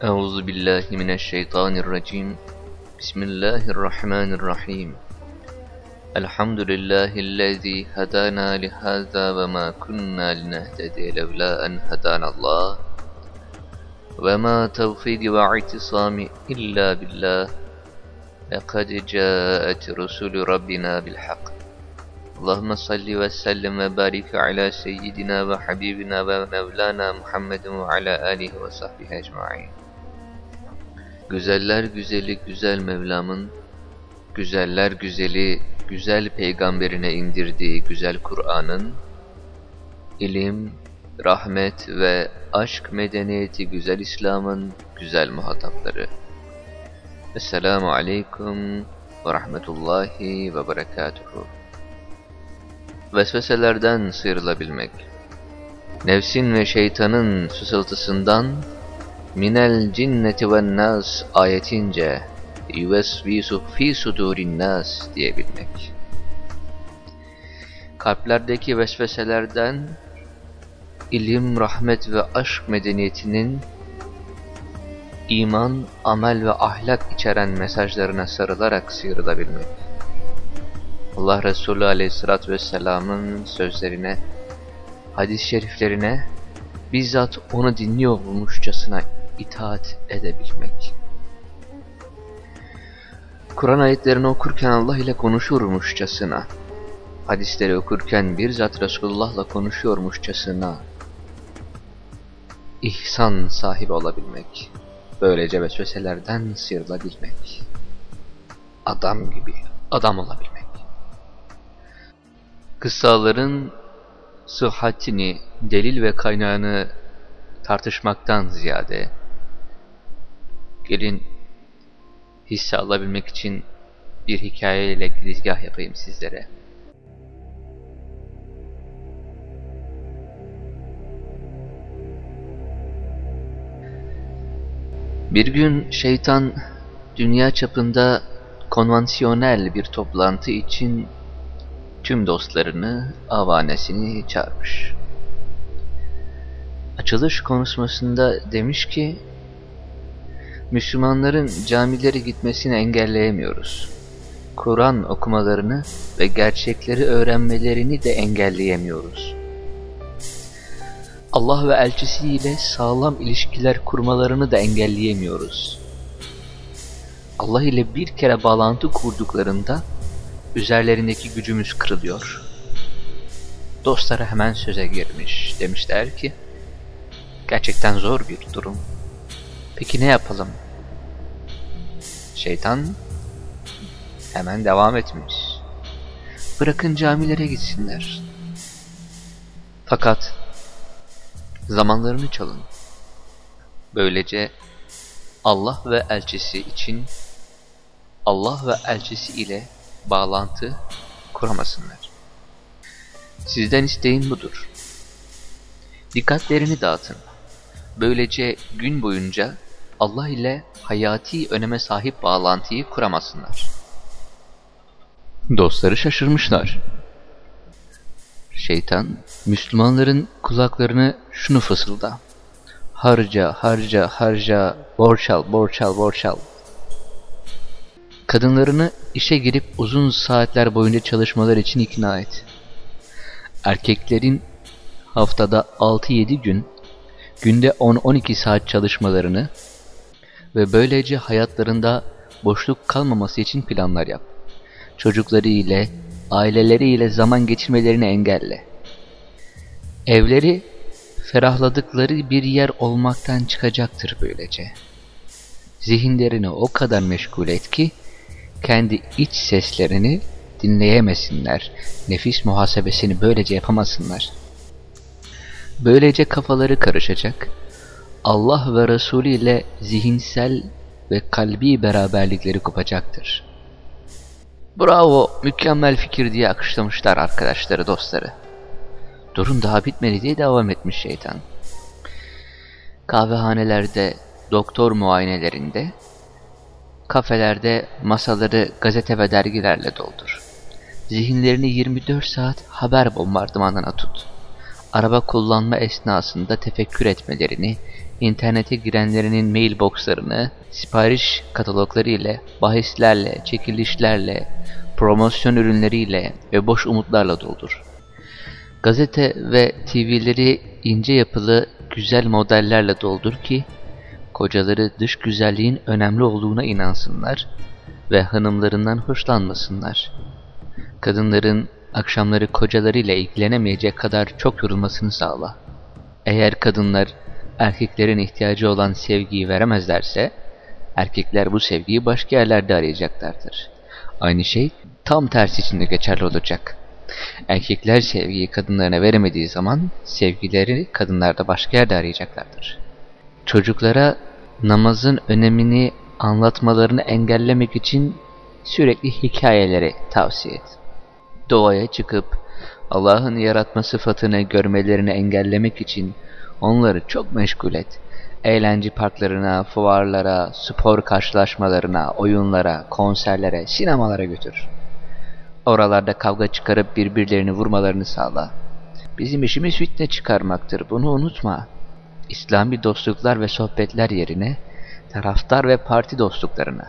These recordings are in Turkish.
أعوذ بالله من الشيطان الرجيم. بسم الله الرحمن الرحيم. الحمد لله الذي هدانا لهذا وما كنا لنهتدي لولا أن هدانا الله. وما توفيق واعتصام إلا بالله. لقد جاءت رسل ربنا بالحق. اللهم صل وسلم وبارك على سيدنا وحبيبنا ومولانا محمد وعلى آله وصحبه أجمعين. Güzeller güzeli güzel Mevlam'ın, güzeller güzeli güzel peygamberine indirdiği güzel Kur'an'ın, ilim, rahmet ve aşk medeniyeti güzel İslam'ın güzel muhatapları. Esselamu Aleyküm ve Rahmetullahi ve Berekatuhu. Vesveselerden sıyrılabilmek, nefsin ve şeytanın fısıltısından, minel cinneti ve nas ayetince yüvesvisu fi sudurin nas diyebilmek. Kalplerdeki vesveselerden ilim, rahmet ve aşk medeniyetinin iman, amel ve ahlak içeren mesajlarına sarılarak sıyrılabilmek. Allah Resulü Aleyhisselatü Vesselam'ın sözlerine, hadis-i şeriflerine bizzat onu dinliyormuşçasına itaat edebilmek. Kur'an ayetlerini okurken Allah ile konuşurmuşçasına, hadisleri okurken bir zat Resulullah'la konuşuyormuşçasına, ihsan sahibi olabilmek, böylece vesveselerden sıyrılabilmek, adam gibi adam olabilmek. Kıssaların sıhhatini, delil ve kaynağını tartışmaktan ziyade, gelin hisse alabilmek için bir hikayeyle girizgah yapayım sizlere. Bir gün şeytan dünya çapında konvansiyonel bir toplantı için tüm dostlarını, avanesini çağırmış. Açılış konuşmasında demiş ki, Müslümanların camilere gitmesini engelleyemiyoruz. Kur'an okumalarını ve gerçekleri öğrenmelerini de engelleyemiyoruz. Allah ve elçisiyle sağlam ilişkiler kurmalarını da engelleyemiyoruz. Allah ile bir kere bağlantı kurduklarında üzerlerindeki gücümüz kırılıyor. Dostları hemen söze girmiş. Demişler ki, gerçekten zor bir durum. Peki ne yapalım? Şeytan hemen devam etmiş. Bırakın camilere gitsinler. Fakat zamanlarını çalın. Böylece Allah ve elçisi için Allah ve elçisi ile bağlantı kuramasınlar. Sizden isteğim budur. Dikkatlerini dağıtın. Böylece gün boyunca Allah ile hayati öneme sahip bağlantıyı kuramasınlar. Dostları şaşırmışlar. Şeytan, Müslümanların kulaklarını şunu fısılda. Harca, harca, harca, borç al, borç al, borç al. Kadınlarını işe girip uzun saatler boyunca çalışmalar için ikna et. Erkeklerin haftada 6-7 gün, günde 10-12 saat çalışmalarını ve böylece hayatlarında boşluk kalmaması için planlar yap. Çocukları ile, aileleri ile zaman geçirmelerini engelle. Evleri ferahladıkları bir yer olmaktan çıkacaktır böylece. Zihinlerini o kadar meşgul et ki, kendi iç seslerini dinleyemesinler, nefis muhasebesini böylece yapamasınlar. Böylece kafaları karışacak, Allah ve Resulü ile zihinsel ve kalbi beraberlikleri kopacaktır. Bravo, mükemmel fikir diye akışlamışlar arkadaşları, dostları. Durun daha bitmedi diye devam etmiş şeytan. Kahvehanelerde, doktor muayenelerinde, kafelerde masaları gazete ve dergilerle doldur. Zihinlerini 24 saat haber bombardımanına tut. araba kullanma esnasında tefekkür etmelerini, internete girenlerinin mailboxlarını, sipariş katalogları ile, bahislerle, çekilişlerle, promosyon ürünleriyle ve boş umutlarla doldur. Gazete ve TV'leri ince yapılı güzel modellerle doldur ki, kocaları dış güzelliğin önemli olduğuna inansınlar ve hanımlarından hoşlanmasınlar. Kadınların akşamları kocalarıyla ilgilenemeyecek kadar çok yorulmasını sağla. Eğer kadınlar erkeklerin ihtiyacı olan sevgiyi veremezlerse, erkekler bu sevgiyi başka yerlerde arayacaklardır. Aynı şey tam tersi için de geçerli olacak. Erkekler sevgiyi kadınlarına veremediği zaman sevgileri kadınlarda başka yerde arayacaklardır. Çocuklara namazın önemini anlatmalarını engellemek için sürekli hikayeleri tavsiye et. Doğaya çıkıp Allah'ın yaratma sıfatını görmelerini engellemek için onları çok meşgul et. Eğlence parklarına, fuarlara, spor karşılaşmalarına, oyunlara, konserlere, sinemalara götür. Oralarda kavga çıkarıp birbirlerini vurmalarını sağla. Bizim işimiz fitne çıkarmaktır, bunu unutma. İslami dostluklar ve sohbetler yerine taraftar ve parti dostluklarını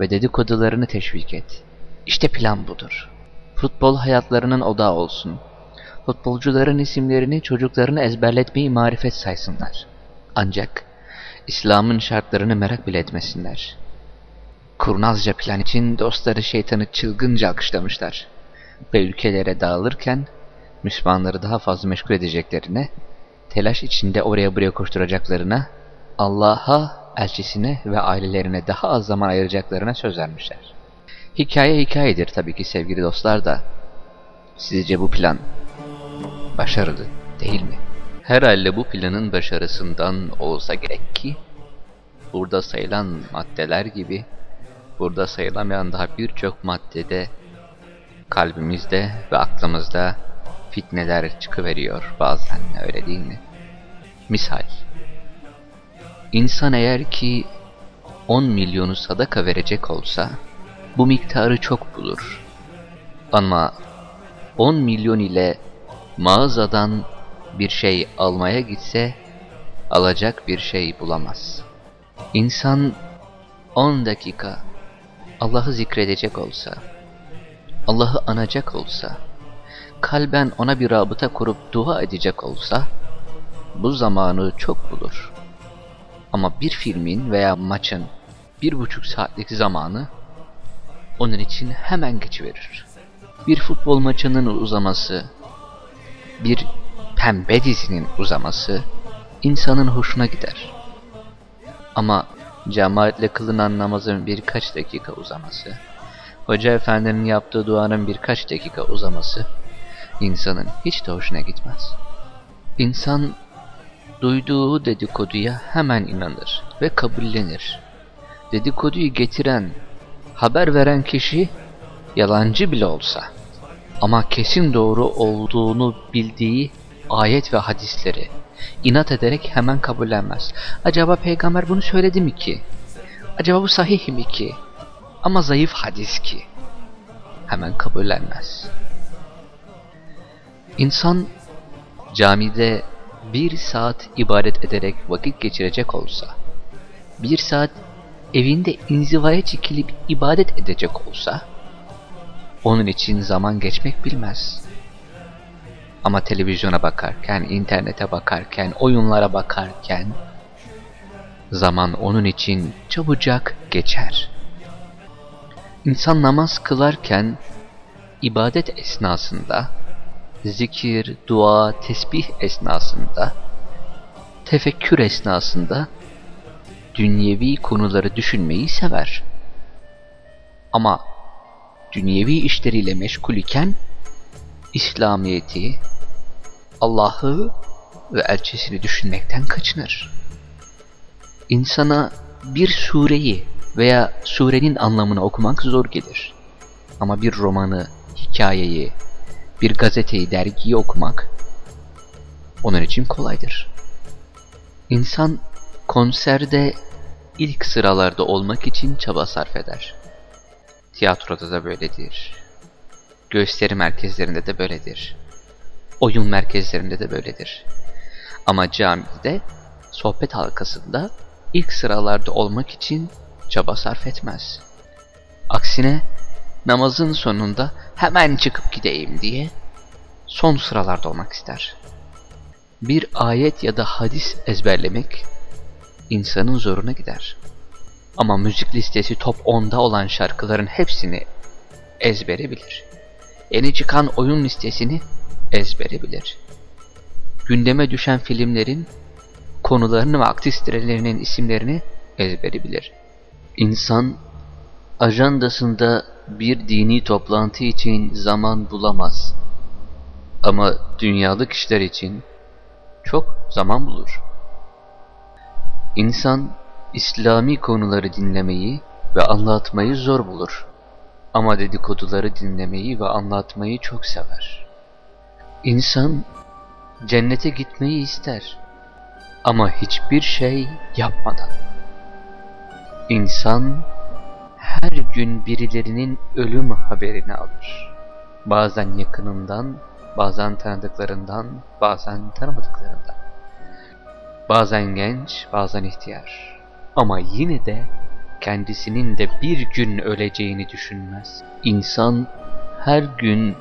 ve dedikodularını teşvik et. İşte plan budur. Futbol hayatlarının odağı olsun. Futbolcuların isimlerini çocuklarını ezberletmeyi marifet saysınlar. Ancak İslam'ın şartlarını merak bile etmesinler. Kurnazca plan için dostları şeytanı çılgınca alkışlamışlar. Ve ülkelere dağılırken Müslümanları daha fazla meşgul edeceklerine, telaş içinde oraya buraya koşturacaklarına, Allah'a, elçisine ve ailelerine daha az zaman ayıracaklarına söz vermişler. Hikaye hikayedir tabii ki sevgili dostlar da. Sizce bu plan başarılı değil mi? Herhalde bu planın başarısından olsa gerek ki, burada sayılan maddeler gibi, burada sayılamayan daha birçok maddede, kalbimizde ve aklımızda fitneler çıkıveriyor bazen öyle değil mi? Misal, insan eğer ki 10 milyonu sadaka verecek olsa, bu miktarı çok bulur. Ama 10 milyon ile mağazadan bir şey almaya gitse alacak bir şey bulamaz. İnsan 10 dakika Allah'ı zikredecek olsa, Allah'ı anacak olsa, kalben ona bir rabıta kurup dua edecek olsa, bu zamanı çok bulur. Ama bir filmin veya maçın bir buçuk saatlik zamanı onun için hemen geçiverir. Bir futbol maçının uzaması, bir pembe dizinin uzaması insanın hoşuna gider. Ama cemaatle kılınan namazın birkaç dakika uzaması, Hoca Efendi'nin yaptığı duanın birkaç dakika uzaması insanın hiç de hoşuna gitmez. İnsan duyduğu dedikoduya hemen inanır ve kabullenir. Dedikoduyu getiren haber veren kişi yalancı bile olsa ama kesin doğru olduğunu bildiği ayet ve hadisleri inat ederek hemen kabullenmez. Acaba peygamber bunu söyledi mi ki? Acaba bu sahih mi ki? Ama zayıf hadis ki. Hemen kabullenmez. İnsan camide bir saat ibadet ederek vakit geçirecek olsa, bir saat evinde inzivaya çekilip ibadet edecek olsa, onun için zaman geçmek bilmez. Ama televizyona bakarken, internete bakarken, oyunlara bakarken, zaman onun için çabucak geçer. İnsan namaz kılarken, ibadet esnasında, zikir, dua, tesbih esnasında, tefekkür esnasında, dünyevi konuları düşünmeyi sever. Ama dünyevi işleriyle meşgul iken İslamiyeti, Allah'ı ve elçisini düşünmekten kaçınır. İnsana bir sureyi veya surenin anlamını okumak zor gelir. Ama bir romanı, hikayeyi, bir gazeteyi, dergiyi okumak onun için kolaydır. İnsan konserde ilk sıralarda olmak için çaba sarf eder. Tiyatroda da böyledir. Gösteri merkezlerinde de böyledir. Oyun merkezlerinde de böyledir. Ama camide, sohbet halkasında ilk sıralarda olmak için çaba sarf etmez. Aksine namazın sonunda hemen çıkıp gideyim diye son sıralarda olmak ister. Bir ayet ya da hadis ezberlemek insanın zoruna gider. Ama müzik listesi top 10'da olan şarkıların hepsini ezbere bilir. Yeni çıkan oyun listesini ezbere bilir. Gündeme düşen filmlerin konularını ve aktrislerinin isimlerini ezbere bilir. İnsan ajandasında bir dini toplantı için zaman bulamaz. Ama dünyalık işler için çok zaman bulur. İnsan İslami konuları dinlemeyi ve anlatmayı zor bulur. Ama dedikoduları dinlemeyi ve anlatmayı çok sever. İnsan cennete gitmeyi ister ama hiçbir şey yapmadan. İnsan her gün birilerinin ölüm haberini alır. Bazen yakınından, bazen tanıdıklarından, bazen tanımadıklarından. Bazen genç, bazen ihtiyar. Ama yine de kendisinin de bir gün öleceğini düşünmez. İnsan her gün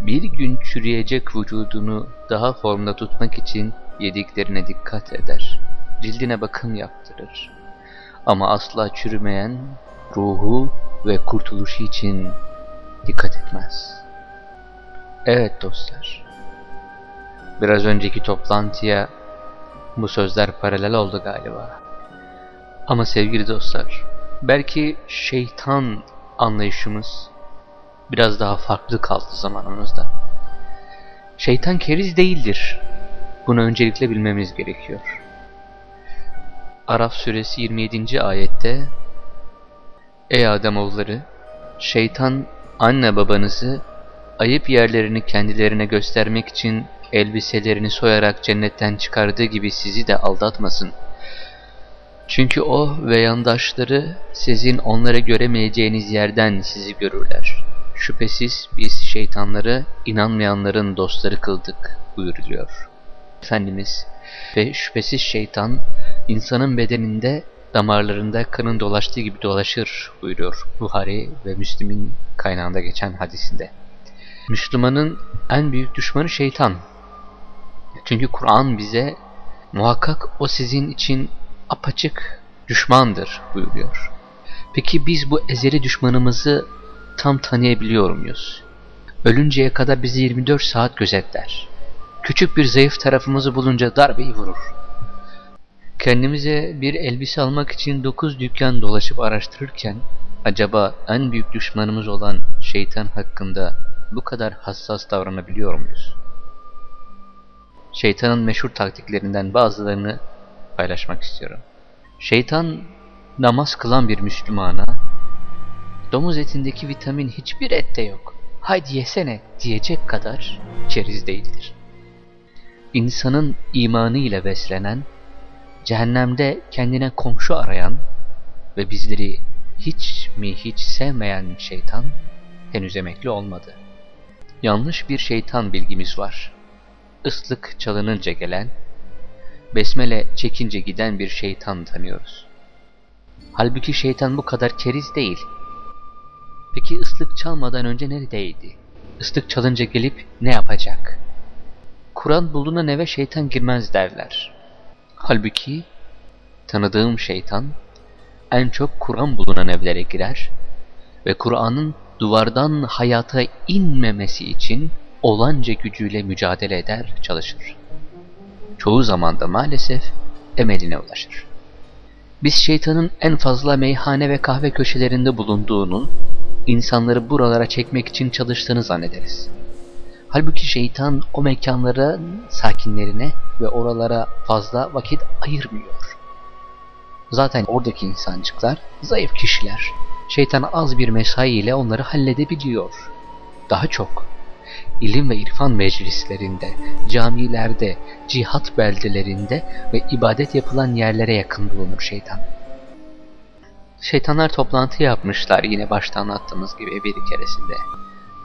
bir gün çürüyecek vücudunu daha formda tutmak için yediklerine dikkat eder. Cildine bakım yaptırır. Ama asla çürümeyen ruhu ve kurtuluşu için dikkat etmez. Evet dostlar. Biraz önceki toplantıya bu sözler paralel oldu galiba. Ama sevgili dostlar, belki şeytan anlayışımız biraz daha farklı kaldı zamanımızda. Şeytan keriz değildir. Bunu öncelikle bilmemiz gerekiyor. Araf suresi 27. ayette Ey Ademoğulları! Şeytan anne babanızı ayıp yerlerini kendilerine göstermek için elbiselerini soyarak cennetten çıkardığı gibi sizi de aldatmasın. Çünkü o ve yandaşları sizin onlara göremeyeceğiniz yerden sizi görürler. Şüphesiz biz şeytanları inanmayanların dostları kıldık buyuruluyor. Efendimiz ve şüphesiz şeytan insanın bedeninde damarlarında kanın dolaştığı gibi dolaşır buyuruyor Buhari ve Müslim'in kaynağında geçen hadisinde. Müslümanın en büyük düşmanı şeytan. Çünkü Kur'an bize muhakkak o sizin için apaçık düşmandır buyuruyor. Peki biz bu ezeli düşmanımızı tam tanıyabiliyor muyuz? Ölünceye kadar bizi 24 saat gözetler. Küçük bir zayıf tarafımızı bulunca darbeyi vurur. Kendimize bir elbise almak için 9 dükkan dolaşıp araştırırken acaba en büyük düşmanımız olan şeytan hakkında bu kadar hassas davranabiliyor muyuz? Şeytanın meşhur taktiklerinden bazılarını paylaşmak istiyorum. Şeytan namaz kılan bir Müslümana domuz etindeki vitamin hiçbir ette yok. Haydi yesene diyecek kadar keriz değildir. İnsanın imanı beslenen, cehennemde kendine komşu arayan ve bizleri hiç mi hiç sevmeyen şeytan henüz emekli olmadı. Yanlış bir şeytan bilgimiz var. Islık çalınınca gelen, besmele çekince giden bir şeytan tanıyoruz. Halbuki şeytan bu kadar keriz değil. Peki ıslık çalmadan önce neredeydi? Islık çalınca gelip ne yapacak? Kur'an bulunan eve şeytan girmez derler. Halbuki tanıdığım şeytan en çok Kur'an bulunan evlere girer ve Kur'an'ın duvardan hayata inmemesi için olanca gücüyle mücadele eder, çalışır. Çoğu zaman da maalesef emeline ulaşır. Biz şeytanın en fazla meyhane ve kahve köşelerinde bulunduğunu, insanları buralara çekmek için çalıştığını zannederiz. Halbuki şeytan o mekanlara sakinlerine ve oralara fazla vakit ayırmıyor. Zaten oradaki insancıklar zayıf kişiler. Şeytan az bir mesai ile onları halledebiliyor. Daha çok ilim ve irfan meclislerinde, camilerde, cihat beldelerinde ve ibadet yapılan yerlere yakın bulunur şeytan. Şeytanlar toplantı yapmışlar yine başta anlattığımız gibi bir keresinde.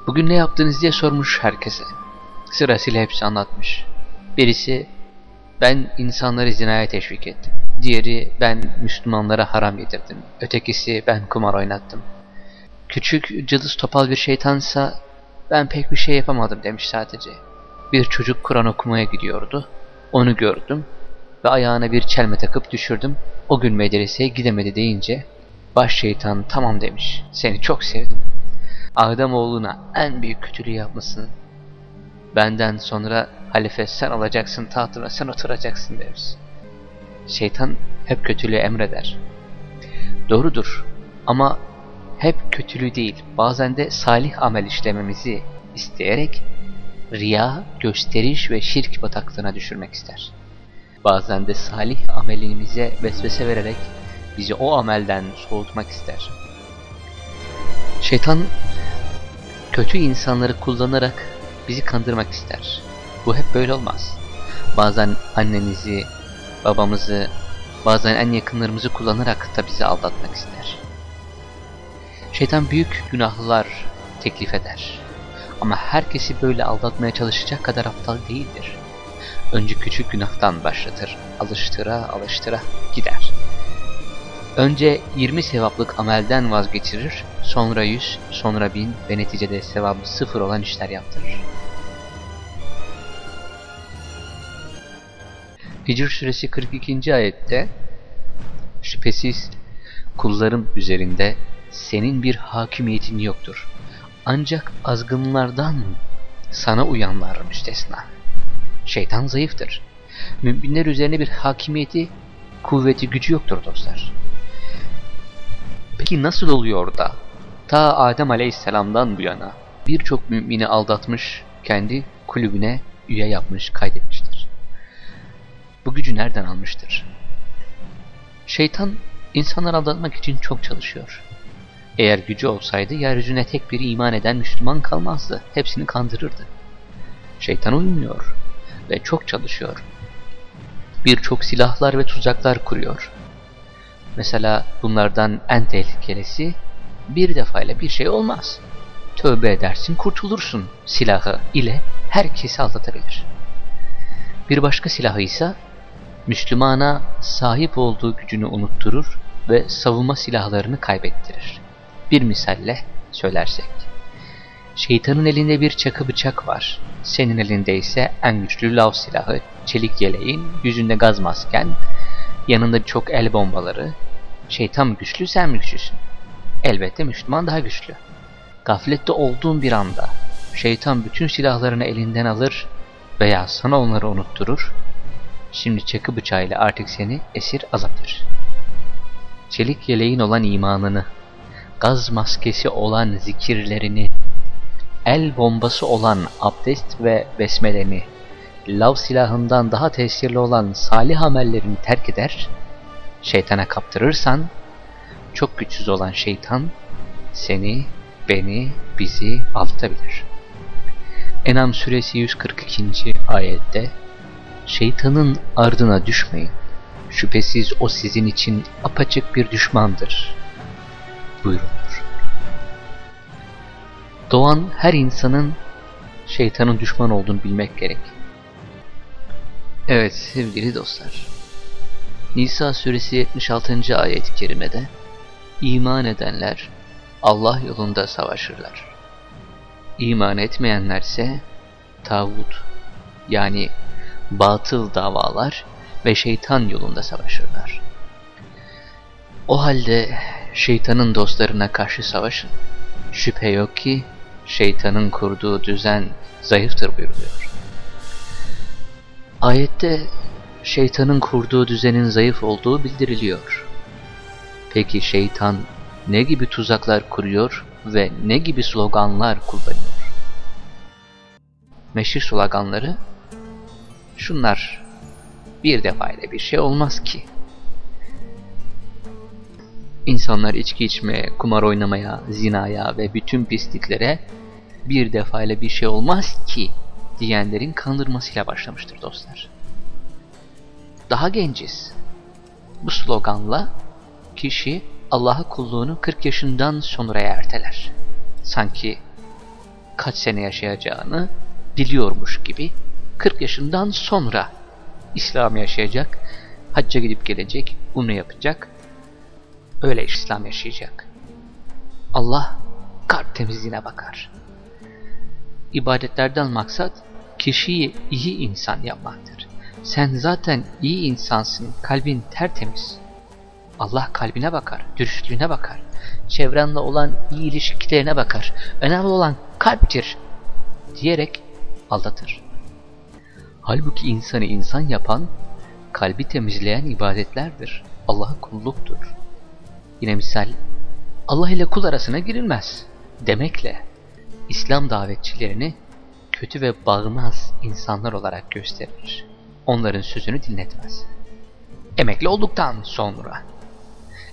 Bugün ne yaptınız diye sormuş herkese. Sırasıyla hepsi anlatmış. Birisi ben insanları zinaya teşvik ettim. Diğeri ben Müslümanlara haram yedirdim. Ötekisi ben kumar oynattım. Küçük cılız topal bir şeytansa ben pek bir şey yapamadım demiş sadece. Bir çocuk Kur'an okumaya gidiyordu. Onu gördüm ve ayağına bir çelme takıp düşürdüm. O gün medreseye gidemedi deyince baş şeytan tamam demiş. Seni çok sevdim. Adem oğluna en büyük kötülüğü yapmasın. Benden sonra halife sen olacaksın tahtına sen oturacaksın demiş. Şeytan hep kötülüğü emreder. Doğrudur ama hep kötülüğü değil bazen de salih amel işlememizi isteyerek riya, gösteriş ve şirk bataklığına düşürmek ister. Bazen de salih amelimize vesvese vererek bizi o amelden soğutmak ister. Şeytan kötü insanları kullanarak bizi kandırmak ister. Bu hep böyle olmaz. Bazen annenizi, babamızı, bazen en yakınlarımızı kullanarak da bizi aldatmak ister. Şeytan büyük günahlar teklif eder. Ama herkesi böyle aldatmaya çalışacak kadar aptal değildir. Önce küçük günahtan başlatır, alıştıra alıştıra gider. Önce 20 sevaplık amelden vazgeçirir, sonra 100, sonra 1000 ve neticede sevabı sıfır olan işler yaptırır. Hicr suresi 42. ayette Şüphesiz kullarım üzerinde senin bir hakimiyetin yoktur. Ancak azgınlardan sana uyanlar müstesna. Şeytan zayıftır. Müminler üzerine bir hakimiyeti, kuvveti, gücü yoktur dostlar. Peki nasıl oluyor da ta Adem Aleyhisselam'dan bu yana birçok mümini aldatmış, kendi kulübüne üye yapmış, kaydetmiştir? Bu gücü nereden almıştır? Şeytan insanları aldatmak için çok çalışıyor. Eğer gücü olsaydı yeryüzüne tek bir iman eden Müslüman kalmazdı. Hepsini kandırırdı. Şeytan uymuyor ve çok çalışıyor. Birçok silahlar ve tuzaklar kuruyor. Mesela bunlardan en tehlikelisi bir defayla bir şey olmaz. Tövbe edersin kurtulursun silahı ile herkesi aldatabilir. Bir başka silahı ise Müslümana sahip olduğu gücünü unutturur ve savunma silahlarını kaybettirir. Bir misalle söylersek. Şeytanın elinde bir çakı bıçak var. Senin elinde ise en güçlü lav silahı, çelik yeleğin, yüzünde gaz masken, yanında çok el bombaları. Şeytan güçlü, sen mi güçlüsün? Elbette Müslüman daha güçlü. Gaflette olduğun bir anda şeytan bütün silahlarını elinden alır veya sana onları unutturur. Şimdi çakı bıçağıyla artık seni esir alabilir. Çelik yeleğin olan imanını, gaz maskesi olan zikirlerini, el bombası olan abdest ve besmeleni, lav silahından daha tesirli olan salih amellerini terk eder, şeytana kaptırırsan, çok güçsüz olan şeytan seni, beni, bizi aldatabilir. Enam suresi 142. ayette Şeytanın ardına düşmeyin. Şüphesiz o sizin için apaçık bir düşmandır. Buyurulur. Doğan her insanın şeytanın düşman olduğunu bilmek gerek. Evet sevgili dostlar. Nisa suresi 76. ayet-i kerimede iman edenler Allah yolunda savaşırlar. İman etmeyenlerse tağut yani batıl davalar ve şeytan yolunda savaşırlar. O halde şeytanın dostlarına karşı savaşın. Şüphe yok ki şeytanın kurduğu düzen zayıftır buyuruluyor. Ayette şeytanın kurduğu düzenin zayıf olduğu bildiriliyor. Peki şeytan ne gibi tuzaklar kuruyor ve ne gibi sloganlar kullanıyor? Meşhur sloganları şunlar bir defayla bir şey olmaz ki. İnsanlar içki içmeye, kumar oynamaya, zinaya ve bütün pisliklere bir defayla bir şey olmaz ki diyenlerin kandırmasıyla başlamıştır dostlar. Daha genciz. Bu sloganla kişi Allah'a kulluğunu 40 yaşından sonraya erteler. Sanki kaç sene yaşayacağını biliyormuş gibi 40 yaşından sonra İslam yaşayacak, hacca gidip gelecek, bunu yapacak, öyle İslam yaşayacak. Allah kalp temizliğine bakar. İbadetlerden maksat kişiyi iyi insan yapmaktır. Sen zaten iyi insansın, kalbin tertemiz. Allah kalbine bakar, dürüstlüğüne bakar. Çevrenle olan iyi ilişkilerine bakar. Önemli olan kalptir diyerek aldatır. Halbuki insanı insan yapan, kalbi temizleyen ibadetlerdir. Allah'a kulluktur. Yine misal, Allah ile kul arasına girilmez demekle İslam davetçilerini kötü ve bağnaz insanlar olarak gösterir. Onların sözünü dinletmez. Emekli olduktan sonra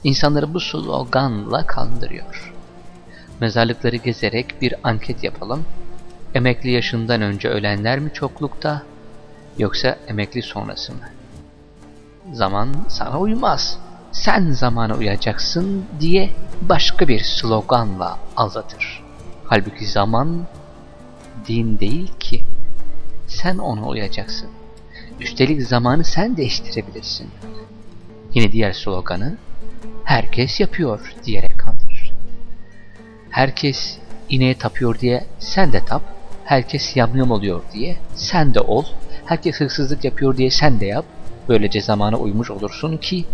insanları bu sloganla kandırıyor. Mezarlıkları gezerek bir anket yapalım. Emekli yaşından önce ölenler mi çoklukta yoksa emekli sonrası mı? Zaman sana uymaz. Sen zamana uyacaksın diye başka bir sloganla aldatır. Halbuki zaman din değil ki. Sen ona uyacaksın. Üstelik zamanı sen değiştirebilirsin. Yine diğer sloganı herkes yapıyor diyerek kandırır. Herkes ineğe tapıyor diye sen de tap. Herkes yamyam oluyor diye sen de ol. Herkes hırsızlık yapıyor diye sen de yap. Böylece zamana uymuş olursun ki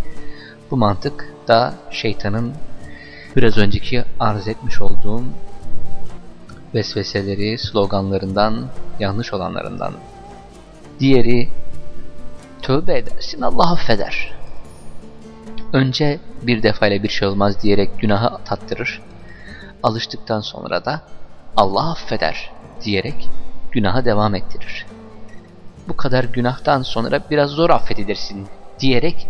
bu mantık da şeytanın biraz önceki arz etmiş olduğum vesveseleri, sloganlarından, yanlış olanlarından. Diğeri, tövbe edersin Allah affeder. Önce bir defayla bir şey olmaz diyerek günahı tattırır. Alıştıktan sonra da Allah affeder diyerek günaha devam ettirir. Bu kadar günahtan sonra biraz zor affedilirsin diyerek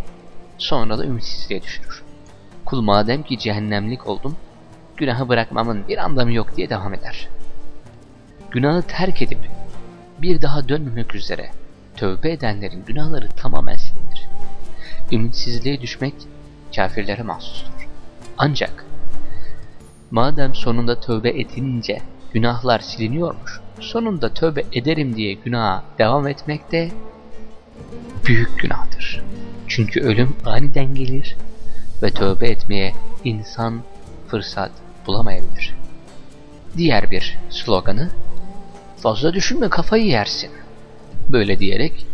sonra da ümitsizliğe düşürür. Kul madem ki cehennemlik oldum, günahı bırakmamın bir anlamı yok diye devam eder. Günahı terk edip bir daha dönmemek üzere tövbe edenlerin günahları tamamen silinir. Ümitsizliğe düşmek kafirlere mahsustur. Ancak madem sonunda tövbe edince günahlar siliniyormuş, sonunda tövbe ederim diye günaha devam etmek de büyük günahtır. Çünkü ölüm aniden gelir ve tövbe etmeye insan fırsat bulamayabilir. Diğer bir sloganı, fazla düşünme kafayı yersin. Böyle diyerek,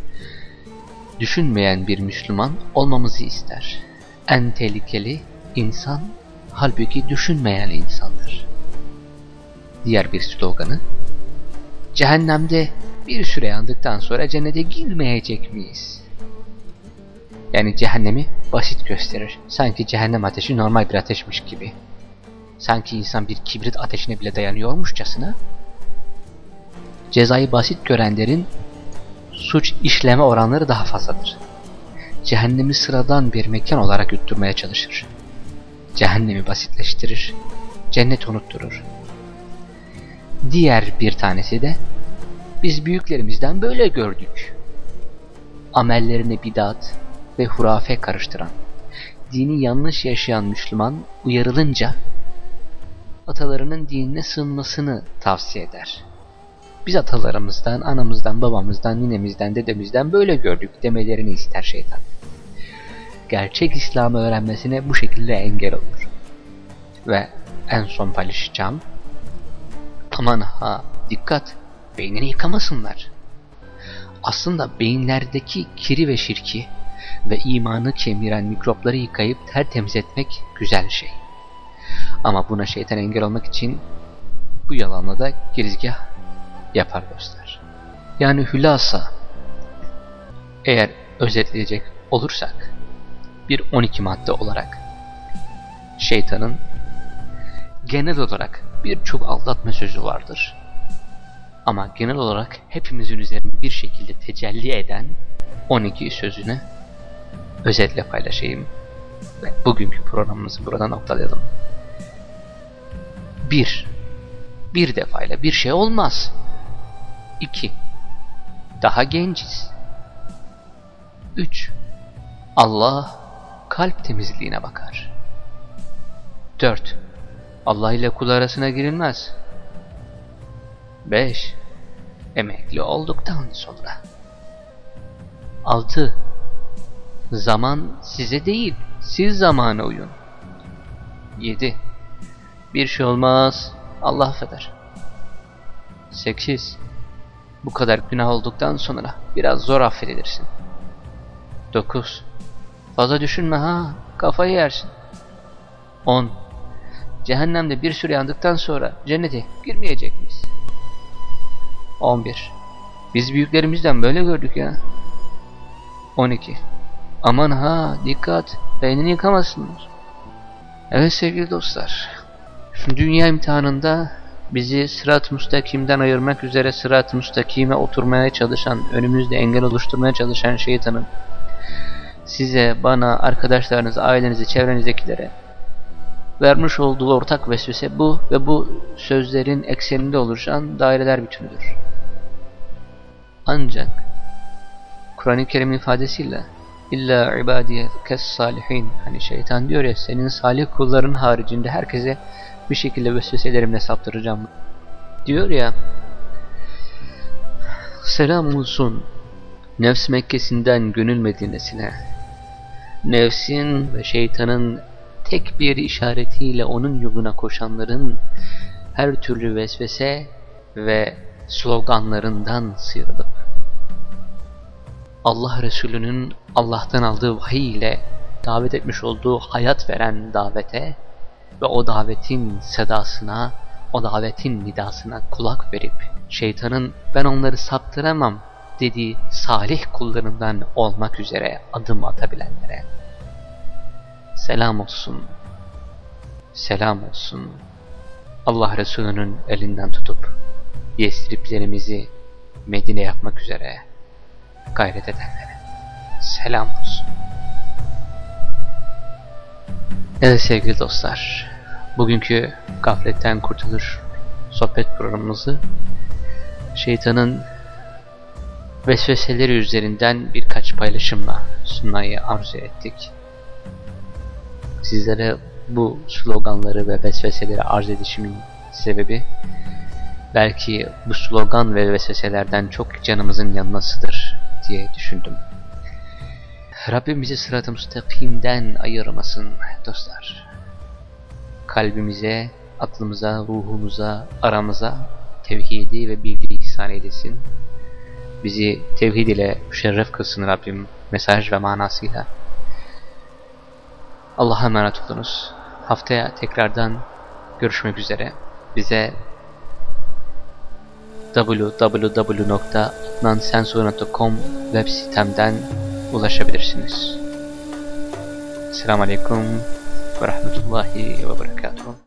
düşünmeyen bir Müslüman olmamızı ister. En tehlikeli insan, halbuki düşünmeyen insandır. Diğer bir sloganı, cehennemde bir süre yandıktan sonra cennete girmeyecek miyiz? Yani cehennemi basit gösterir. Sanki cehennem ateşi normal bir ateşmiş gibi. Sanki insan bir kibrit ateşine bile dayanıyormuşçasına. Cezayı basit görenlerin suç işleme oranları daha fazladır. Cehennemi sıradan bir mekan olarak yutturmaya çalışır. Cehennemi basitleştirir, cennet unutturur. Diğer bir tanesi de biz büyüklerimizden böyle gördük. Amellerini bidat ve hurafe karıştıran, dini yanlış yaşayan Müslüman uyarılınca atalarının dinine sığınmasını tavsiye eder. Biz atalarımızdan, anamızdan, babamızdan, ninemizden, dedemizden böyle gördük demelerini ister şeytan. Gerçek İslam'ı öğrenmesine bu şekilde engel olur. Ve en son paylaşacağım. Aman ha dikkat beynini yıkamasınlar. Aslında beyinlerdeki kiri ve şirki ve imanı kemiren mikropları yıkayıp tertemiz etmek güzel şey. Ama buna şeytan engel olmak için bu yalanla da girizgah yapar göster. Yani hülasa eğer özetleyecek olursak bir 12 madde olarak şeytanın genel olarak birçok aldatma sözü vardır. Ama genel olarak hepimizin üzerinde bir şekilde tecelli eden 12 sözünü özetle paylaşayım ve bugünkü programımızı burada noktalayalım. 1. Bir defayla bir şey olmaz. 2. Daha genciz. 3. Allah kalp temizliğine bakar. 4. Allah ile kul arasına girilmez. 5. Emekli olduktan sonra. 6. Zaman size değil, siz zamana uyun. 7. Bir şey olmaz, Allah affeder. 8. Bu kadar günah olduktan sonra biraz zor affedilirsin. 9. Fazla düşünme ha, kafayı yersin. 10. Cehennemde bir süre yandıktan sonra cennete girmeyecek miyiz? 11. Biz büyüklerimizden böyle gördük ya. 12. Aman ha dikkat beynini yıkamasınlar. Evet sevgili dostlar. Dünya imtihanında bizi sırat müstakimden ayırmak üzere sırat müstakime oturmaya çalışan, önümüzde engel oluşturmaya çalışan şeytanın size, bana, arkadaşlarınız, ailenize, çevrenizdekilere vermiş olduğu ortak vesvese bu ve bu sözlerin ekseninde oluşan daireler bütünüdür. Ancak Kur'an-ı Kerim'in ifadesiyle İlla ibadiye kes salihin hani şeytan diyor ya senin salih kulların haricinde herkese bir şekilde vesveselerimle saptıracağım diyor ya selam olsun nefs Mekkesi'nden gönül Medine'sine. Nefsin ve şeytanın tek bir işaretiyle onun yoluna koşanların her türlü vesvese ve sloganlarından sıyrılıp Allah Resulü'nün Allah'tan aldığı vahiy ile davet etmiş olduğu hayat veren davete ve o davetin sedasına, o davetin nidasına kulak verip şeytanın ben onları saptıramam dediği salih kullarından olmak üzere adım atabilenlere selam olsun, selam olsun. Allah Resulü'nün elinden tutup Yesriplerimizi Medine yapmak üzere gayret edenlere selam olsun. Evet sevgili dostlar, bugünkü gafletten kurtulur sohbet programımızı şeytanın vesveseleri üzerinden birkaç paylaşımla sunmayı arzu ettik. Sizlere bu sloganları ve vesveseleri arz edişimin sebebi belki bu slogan ve vesveselerden çok canımızın yanmasıdır diye düşündüm. Rabbim bizi sırat-ı müstakimden ayırmasın dostlar. Kalbimize, aklımıza, ruhumuza, aramıza tevhidi ve bildiği ihsan eylesin. Bizi tevhid ile müşerref kılsın Rabbim mesaj ve manasıyla. Allah'a emanet olunuz. Haftaya tekrardan görüşmek üzere. Bize www.adnansensor.com web sitemden ulaşabilirsiniz. Selamun Aleyküm ve Rahmetullahi ve Berekatuhu.